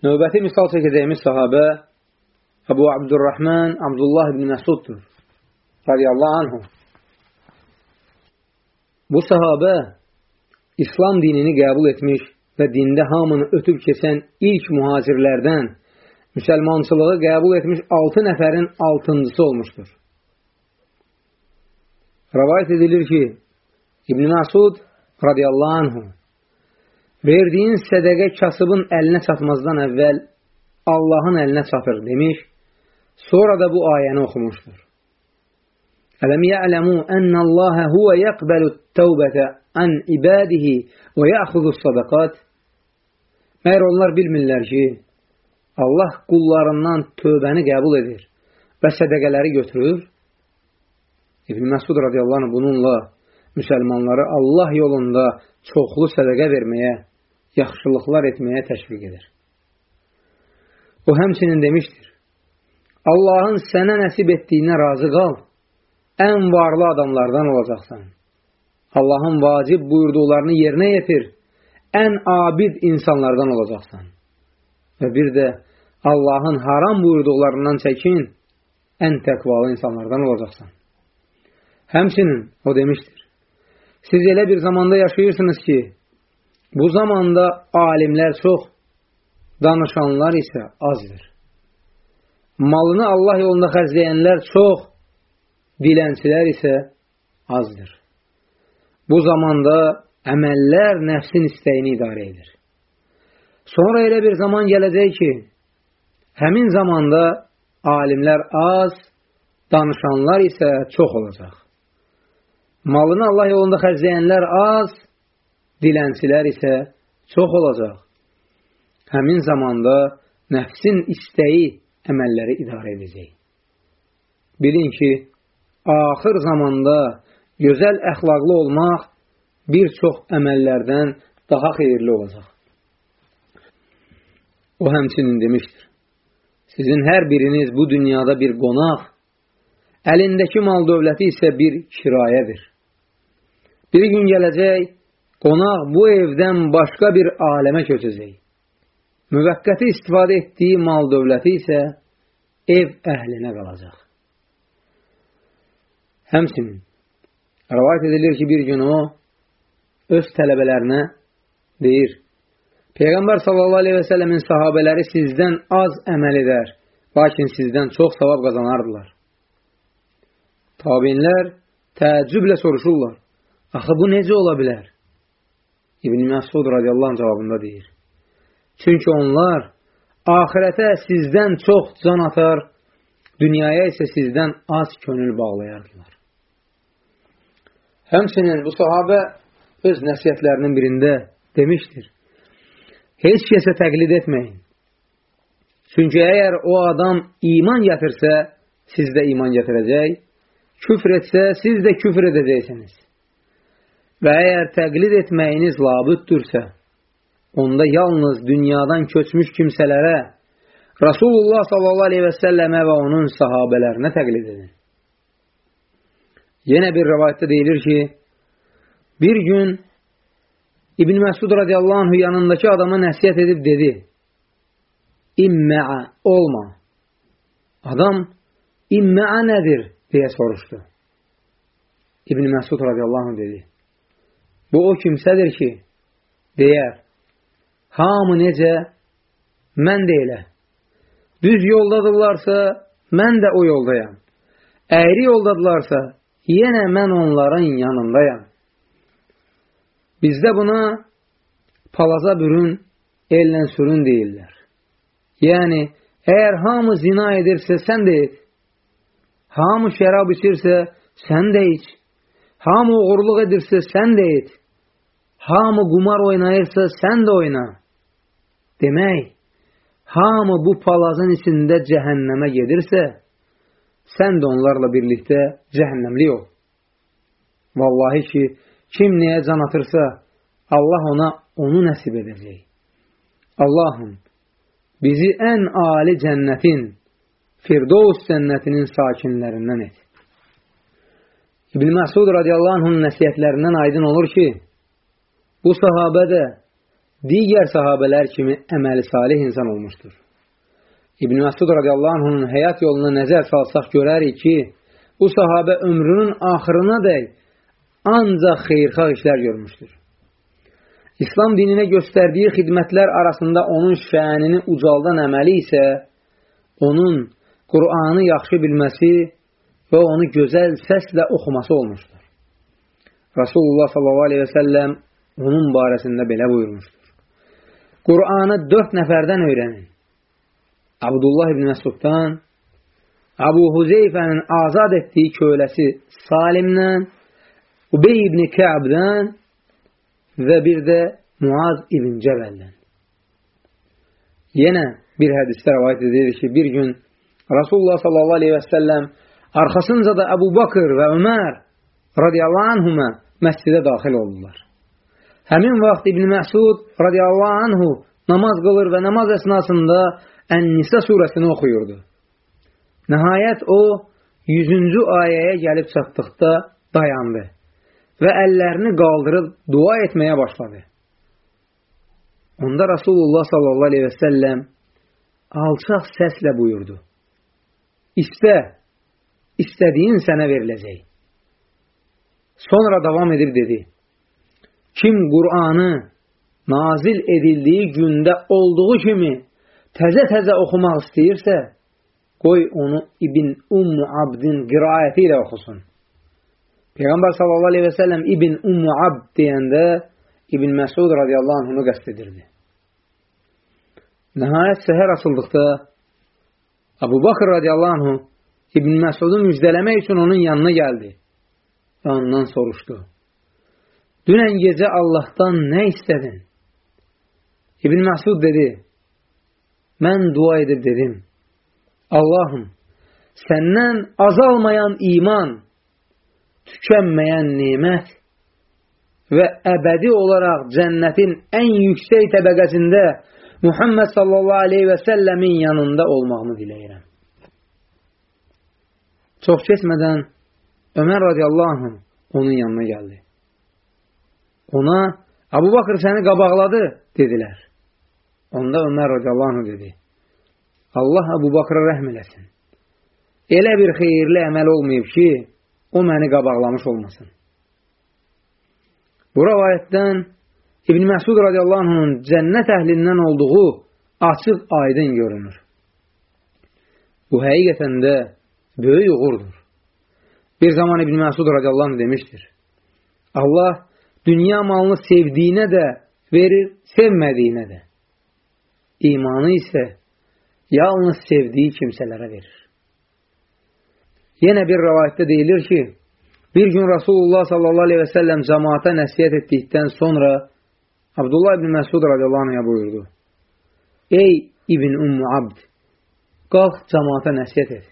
Növbəti misal çəkəcəyimiz sahabə Əbu Abdurrahman Abdullah ibn Məsuddur. Radiyallahu anhu. Bu sahabə İslam dinini qəbul etmiş və dində hamını ötüb keçən ilk mühacirlərdən müsəlmançılığı qəbul etmiş 6 nəfərin 6-cısı olmuşdur. Rəvayət edilir ki, İbn Məsud radiyallahu anhu verdiyin sədəqə kasıbın əlinə çatmazdan əvvəl Allahın əlinə çatır demiş, sonra da bu ayəni oxumuşdur. Ələm ya'ləmu ənəlləhə huvə yəqbəlu təvbətə ən ibadihi və yəxudu sadaqat Məyər onlar bilmirlər ki, Allah qullarından tövbəni qəbul edir və sədəqələri götürür. İbn Məsud radiyallahu anh bununla müsəlmanları Allah yolunda çoxlu sədəqə verməyə, yaxşılıqlar etməyə təşviq edir. O həmçinin demişdir, Allahın sənə nəsib etdiyinə razı qal, ən varlı adamlardan olacaqsan. Allahın vacib buyurduqlarını yerinə yetir, ən abid insanlardan olacaqsan. Və bir də Allahın haram buyurduqlarından çəkin, ən təqvalı insanlardan olacaqsan. Həmçinin o demişdir, siz elə bir zamanda yaşayırsınız ki, bu zamanda alimlər çox, danışanlar isə azdır. Malını Allah yolunda xərcləyənlər çox, dilənçilər isə azdır. Bu zamanda əməllər nəfsin istəyini idarə edir. Sonra elə bir zaman gələcək ki, həmin zamanda alimlər az, danışanlar isə çox olacaq. Malını Allah yolunda xərcləyənlər az, dilənçilər isə çox olacaq. Həmin zamanda nəfsin istəyi əməlləri idarə edəcək. Bilin ki, axır zamanda gözəl əxlaqlı olmaq bir çox əməllərdən daha xeyirli olacaq. O həmçinin demişdir, sizin hər biriniz bu dünyada bir qonaq, əlindəki mal dövləti isə bir kirayədir. Bir gün gələcək, qonaq bu evdən başqa bir aləmə köçəcək. Müvəqqəti istifadə etdiyi mal dövləti isə ev əhlinə qalacaq. Həmçinin, rəvayət edilir ki, bir gün o, öz tələbələrinə deyir, Peyğəmbər sələmin sahabələri sizdən az əməl edər, lakin sizdən çox savab qazanardılar. Tabinlər təəccüblə soruşurlar, axı bu necə ola bilər? İbn-i Məsud radiyallahu anh cavabında deyir, çünki onlar ahirətə sizdən çox can atar, dünyaya isə sizdən az könül bağlayardılar. Həmçinin bu sahabə öz nəsiyyətlərinin birində demişdir. Heç kəsə təqlid etməyin. Çünki əgər o adam iman gətirsə, siz də iman gətirəcək, küfr etsə, siz də küfr edəcəksiniz. Və əgər təqlid etməyiniz labüddürsə, onda yalnız dünyadan köçmüş kimsələrə, Rasulullah aleyhi və onun sahabələrinə təqlid edin. Yenə bir rəvayətdə deyilir ki, Bir gün İbn Məsud radiyallahu anhu yanındakı adama nəsiyyət edib dedi, İmməə olma. Adam, İmməə nədir? deyə soruşdu. İbn Məsud radiyallahu anhu dedi, bu o kimsədir ki, deyər, hamı necə, mən də elə. Düz yoldadırlarsa, mən də o yoldayam. Əyri yoldadılarsa, yenə mən onların yanındayam. Bizdə buna palaza bürün, ellə sürün deyirlər. Yəni, əgər hamı zina edirsə, sən də et. Hamı şərab içirsə, sən də iç. Hamı uğurluq edirsə, sən də et. Hamı qumar oynayırsa, sən də oyna. Demək, hamı bu palazın içində cəhənnəmə gedirsə, sən də onlarla birlikdə cəhənnəmli ol. Vallahi ki, Kim nəyə can atırsa, Allah ona onu nəsib edəcək. Allahım, bizi ən ali cənnətin, Firdovs cənnətinin sakinlərindən et. İbn Məsud radiyallahu anhın nəsiyyətlərindən aydın olur ki, bu sahabə də digər sahabələr kimi əməli salih insan olmuşdur. İbn Məsud radiyallahu anh'ın həyat yoluna nəzər salsaq görərik ki, bu sahabə ömrünün axırına dək ancaq xeyrxalq işlər görmüşdür. İslam dininə göstərdiyi xidmətlər arasında onun şənini ucaldan əməli isə onun Qur'anı yaxşı bilməsi və onu gözəl səslə oxuması olmuşdur. Rasulullah sallallahu aleyhi və səlləm onun barəsində belə buyurmuşdur. Qur'anı dörd nəfərdən öyrənin. Abdullah ibn Məsuddan, Abu Huzeyfənin azad etdiyi köləsi Salimdən, Ubey ibn Kəbdən və bir də Muaz ibn Cəbəldən. Yenə bir hədisdə rəvayət edilir ki, bir gün Rasulullah sallallahu aleyhi və səlləm arxasınca da Əbu Bakır və Ömər radiyallahu anhümə məscidə daxil oldular. Həmin vaxt İbn Məsud radiyallahu anhu namaz qılır və namaz əsnasında Ən-Nisa surəsini oxuyurdu. Nəhayət o 100-cü ayəyə gəlib çatdıqda dayandı və əllərini qaldırıb dua etməyə başladı. Onda Rasulullah sallallahu aleyhi və səlləm alçaq səslə buyurdu. İstə, istədiyin sənə veriləcək. Sonra davam edib dedi, kim Qur'anı nazil edildiyi gündə olduğu kimi təzə-təzə oxumaq istəyirsə, qoy onu İbn Ummu Abdin qiraəti ilə oxusun. Peyğəmbər sallallahu aleyhi və səlləm İbn Ummu Abd deyəndə İbn Məsud radiyallahu anhunu qəst edirdi. Nəhayət səhər Abu Bakr radiyallahu anhu İbn Məsudu müjdələmək üçün onun yanına gəldi və ondan soruşdu. Dünən gecə Allahdan nə istədin? İbn Məsud dedi, mən dua edib dedim, Allahım, səndən azalmayan iman, tükənməyən nimət və əbədi olaraq cənnətin ən yüksək təbəqəsində Muhammed sallallahu aleyhi və səlləmin yanında olmağını diləyirəm. Çox keçmədən Ömər radiyallahu anh onun yanına gəldi. Ona Abu Bakır səni qabaqladı, dedilər. Onda Ömər radiyallahu dedi. Allah Abu Bakıra rəhm eləsin. Elə bir xeyirli əməl olmayıb ki, o məni qabaqlamış olmasın. Bu rəvayətdən İbn Məsud radiyallahu anh'ın cənnət əhlindən olduğu açıq aydın görünür. Bu həqiqətən də böyük uğurdur. Bir zaman İbn Məsud radiyallahu anh demişdir. Allah dünya malını sevdiyinə də verir, sevmədiyinə də. İmanı isə yalnız sevdiyi kimsələrə verir. Yenə bir rəvayətdə deyilir ki, bir gün Rasulullah sallallahu aleyhi və səlləm cəmaata nəsiyyət etdikdən sonra Abdullah ibn Məsud radiyallahu anh'a buyurdu. Ey İbn Ummu Abd, qalx cəmaata nəsiyyət et.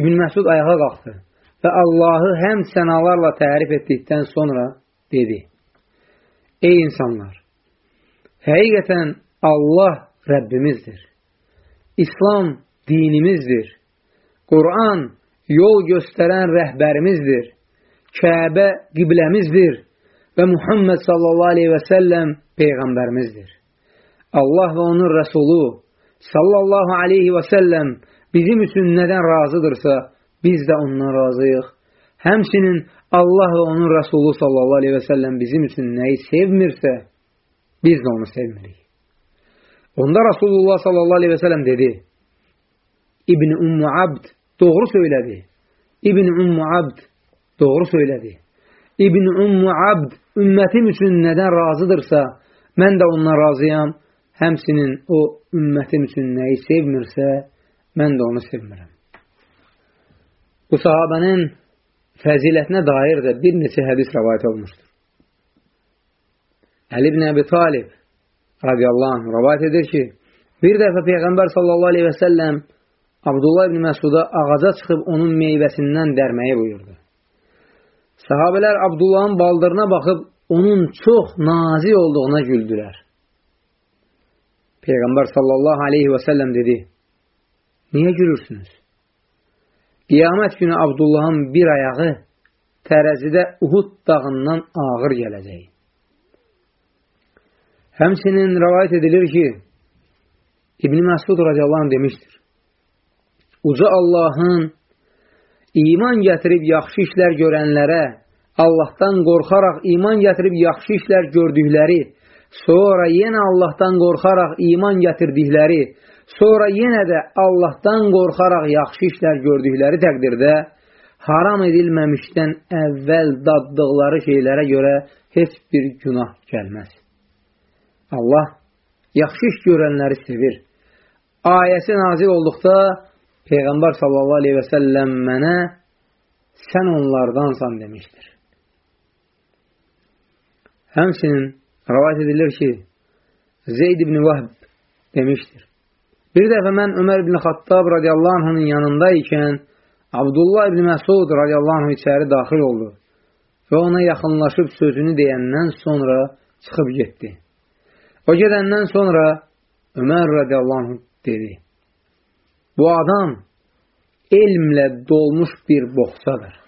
İbn Məsud ayağa qalxdı və Allahı həm sənalarla tərif etdikdən sonra dedi. Ey insanlar, həqiqətən Allah Rəbbimizdir. İslam dinimizdir. Quran yol göstərən rəhbərimizdir. Kəbə qibləmizdir və Muhammed sallallahu aleyhi və səlləm Peyğəmbərimizdir. Allah və onun Rəsulu sallallahu aleyhi və səlləm bizim üçün nədən razıdırsa, biz də ondan razıyıq. Həmçinin Allah və onun Rəsulu sallallahu aleyhi və səlləm bizim üçün nəyi sevmirsə, biz də onu sevmirik. Onda Rasulullah sallallahu aleyhi və səlləm dedi, İbn-i Ummu Abd doğru söylədi. İbn-i Ummu Abd doğru söylədi. İbn Ummu Abd ümmətim üçün nədən razıdırsa, mən də ondan razıyam. Həmsinin o ümmətim üçün nəyi sevmirsə, mən də onu sevmirəm. Bu sahabənin fəzilətinə dair də bir neçə hədis rəvayət olmuşdur. Əli ibn Əbi Talib radiyallahu anh rəvayət edir ki, bir dəfə Peyğəmbər sallallahu aleyhi və səlləm Abdullah ibn Məsuda ağaca çıxıb onun meyvəsindən dərməyi buyurdu. Sahabələr Abdullahın baldırına baxıb onun çox nazik olduğuna güldülər. Peyğəmbər sallallahu aleyhi və səlləm dedi, Niyə gülürsünüz? Qiyamət günü Abdullahın bir ayağı tərəzidə Uhud dağından ağır gələcək. Həmsinin rəvayət edilir ki, İbn Məsud radiyallahu anh demişdir. Uca Allahın iman gətirib yaxşı işlər görənlərə, Allahdan qorxaraq iman gətirib yaxşı işlər gördükləri, sonra yenə Allahdan qorxaraq iman gətirdikləri, sonra yenə də Allahdan qorxaraq yaxşı işlər gördükləri təqdirdə, haram edilməmişdən əvvəl daddıqları şeylərə görə heç bir günah gəlməz. Allah yaxşı iş görənləri sevir. Ayəsi nazil olduqda Peyğəmbər sallallahu aleyhi və səlləm mənə sən onlardansan demişdir. Həmsinin rəvayət edilir ki, Zeyd ibn Vahb demişdir. Bir dəfə mən Ömər ibn Xattab radiyallahu anhının yanında ikən Abdullah ibn Məsud radiyallahu anh içəri daxil oldu və ona yaxınlaşıb sözünü deyəndən sonra çıxıb getdi. O gedəndən sonra Ömər radiyallahu anh dedi, bu adam elmlə dolmuş bir boxsadır.